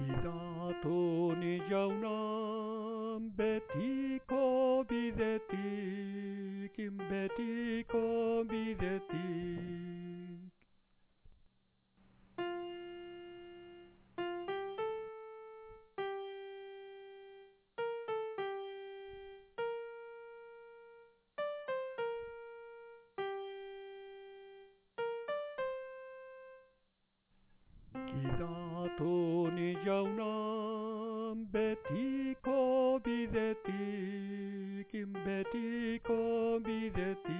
Kidatu ni jaunan betiko bidetik, betiko bidetik. Kidatu ni jaunan betiko bidetik, betiko bidetik.